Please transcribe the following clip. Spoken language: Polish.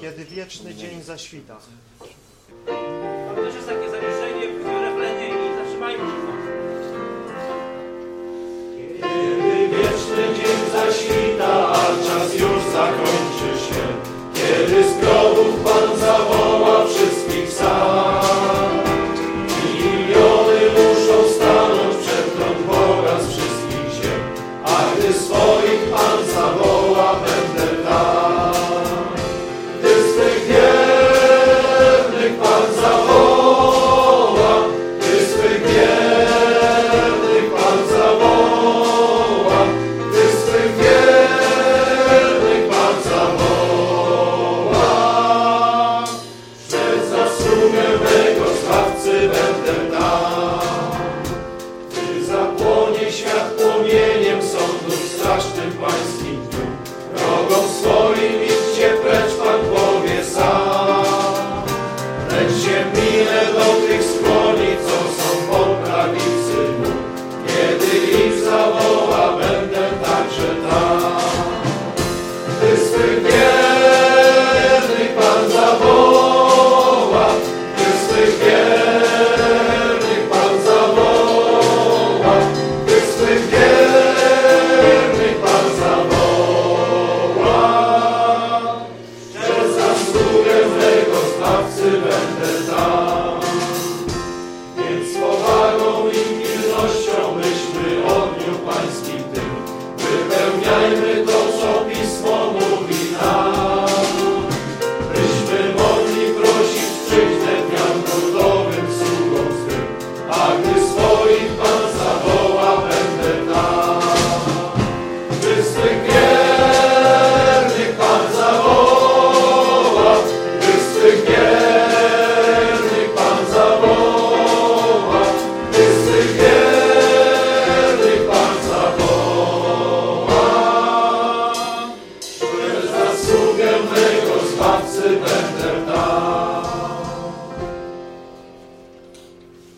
kiedy wieczny dzień zaświta. Christ in